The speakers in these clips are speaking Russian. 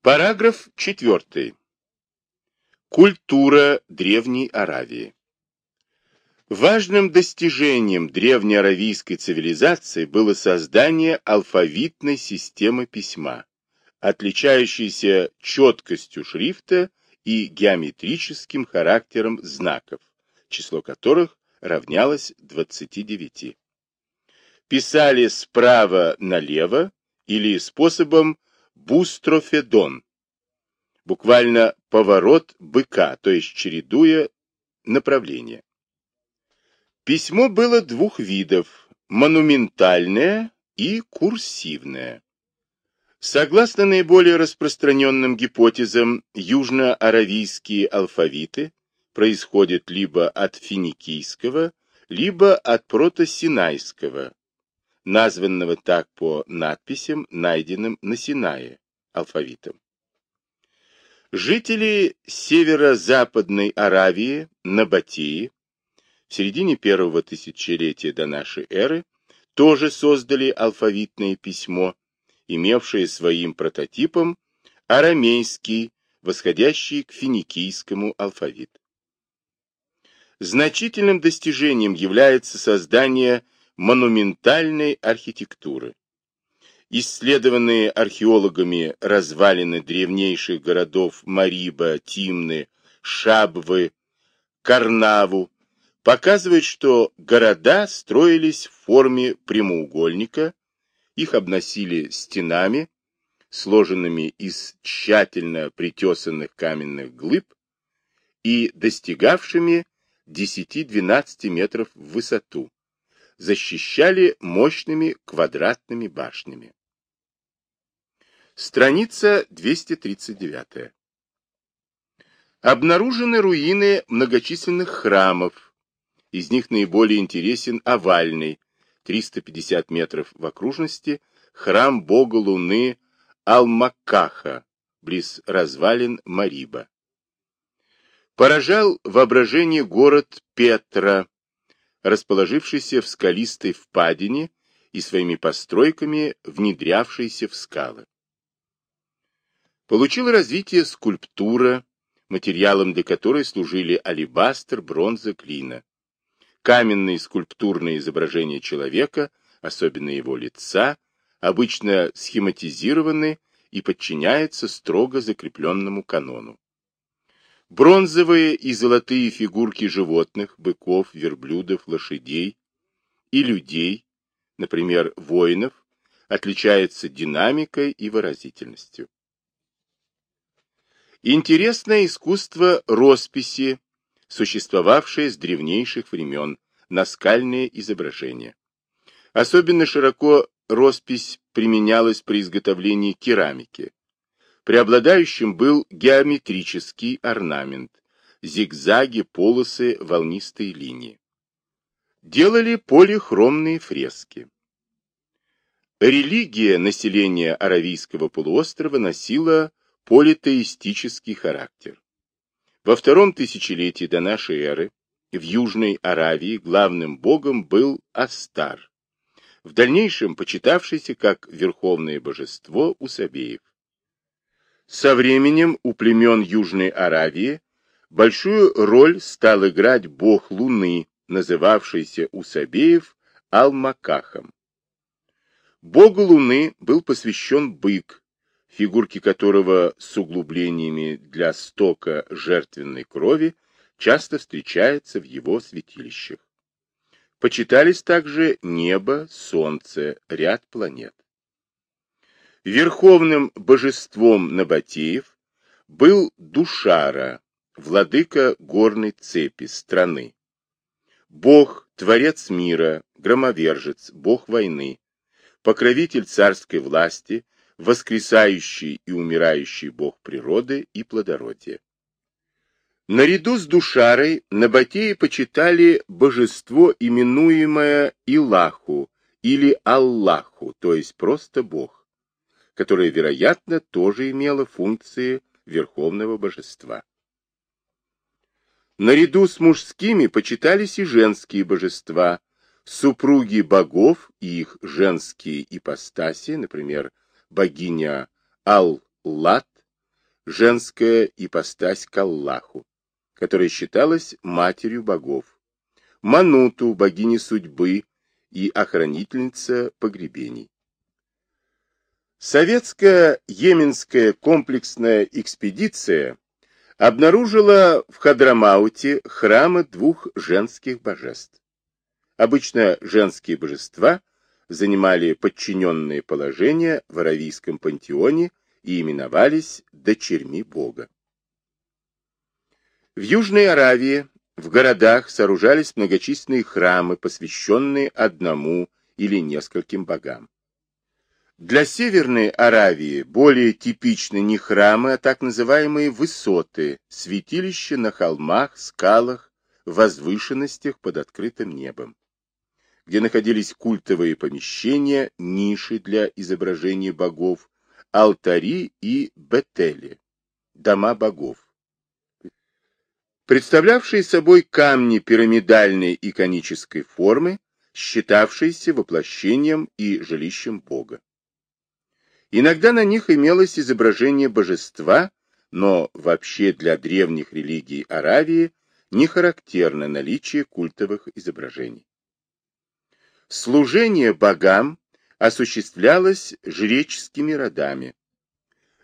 Параграф 4. Культура Древней Аравии. Важным достижением древнеаравийской цивилизации было создание алфавитной системы письма, отличающейся четкостью шрифта и геометрическим характером знаков, число которых равнялось 29. Писали справа налево или способом бустрофедон, буквально поворот быка, то есть чередуя направление. Письмо было двух видов – монументальное и курсивное. Согласно наиболее распространенным гипотезам, южноаравийские алфавиты происходят либо от финикийского, либо от протосинайского, названного так по надписям, найденным на Синае, алфавитом. Жители северо-западной Аравии, Набатии, в середине первого тысячелетия до нашей эры тоже создали алфавитное письмо, имевшее своим прототипом арамейский, восходящий к финикийскому алфавит. Значительным достижением является создание монументальной архитектуры. Исследованные археологами развалины древнейших городов Мариба, Тимны, Шабвы, Карнаву показывают, что города строились в форме прямоугольника, их обносили стенами, сложенными из тщательно притесанных каменных глыб и достигавшими 10-12 метров в высоту, защищали мощными квадратными башнями. Страница 239. Обнаружены руины многочисленных храмов. Из них наиболее интересен овальный, 350 метров в окружности, храм бога Луны Алмакаха, близ развалин Мариба. Поражал воображение город Петра, расположившийся в скалистой впадине и своими постройками внедрявшийся в скалы. Получила развитие скульптура, материалом для которой служили алебастр, бронза, глина. Каменные скульптурные изображения человека, особенно его лица, обычно схематизированы и подчиняются строго закрепленному канону. Бронзовые и золотые фигурки животных, быков, верблюдов, лошадей и людей, например, воинов, отличаются динамикой и выразительностью. Интересное искусство росписи, существовавшее с древнейших времен, наскальные изображения. Особенно широко роспись применялась при изготовлении керамики. Преобладающим был геометрический орнамент, зигзаги, полосы, волнистые линии. Делали полихромные фрески. Религия населения Аравийского полуострова носила политеистический характер. Во втором тысячелетии до нашей эры в Южной Аравии главным богом был Астар, в дальнейшем почитавшийся как верховное божество у Сабеев. Со временем у племен Южной Аравии большую роль стал играть бог Луны, называвшийся у Сабеев Алмакахом. Богу Луны был посвящен бык, фигурки которого с углублениями для стока жертвенной крови часто встречаются в его святилищах. Почитались также небо, солнце, ряд планет. Верховным божеством Набатеев был Душара, владыка горной цепи страны. Бог, творец мира, громовержец, бог войны, покровитель царской власти – воскресающий и умирающий бог природы и плодородия. Наряду с Душарой Набатеи почитали божество, именуемое Илаху или Аллаху, то есть просто бог, которое, вероятно, тоже имело функции верховного божества. Наряду с мужскими почитались и женские божества, супруги богов и их женские ипостаси, например, богиня Ал-Лат, женская ипостась к Аллаху, которая считалась матерью богов, Мануту, богини судьбы и охранительница погребений. Советская Йеменская комплексная экспедиция обнаружила в Хадрамауте храмы двух женских божеств. Обычно женские божества занимали подчиненные положения в Аравийском пантеоне и именовались дочерьми Бога. В Южной Аравии в городах сооружались многочисленные храмы, посвященные одному или нескольким богам. Для Северной Аравии более типичны не храмы, а так называемые высоты, святилища на холмах, скалах, возвышенностях под открытым небом, где находились культовые помещения, ниши для изображения богов, алтари и бетели, дома богов. Представлявшие собой камни пирамидальной и конической формы, считавшиеся воплощением и жилищем бога. Иногда на них имелось изображение божества, но вообще для древних религий Аравии не характерно наличие культовых изображений. Служение богам осуществлялось жреческими родами.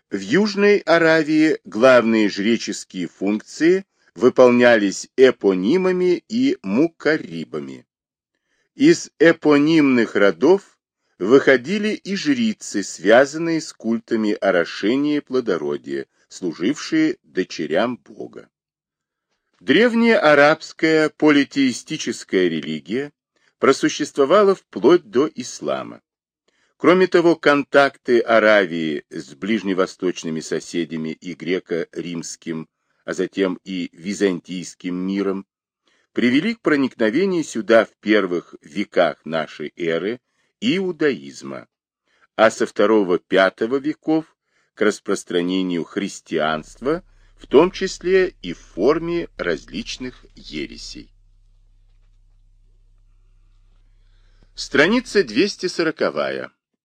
В Южной Аравии главные жреческие функции выполнялись эпонимами и мукарибами. Из эпонимных родов выходили и жрицы, связанные с культами орошения и плодородия, служившие дочерям Бога. Древняя арабская политеистическая религия просуществовала вплоть до ислама. Кроме того, контакты Аравии с ближневосточными соседями и греко-римским, а затем и византийским миром, привели к проникновению сюда в первых веках нашей эры иудаизма, а со II-V веков к распространению христианства, в том числе и в форме различных ересей. Страница 240.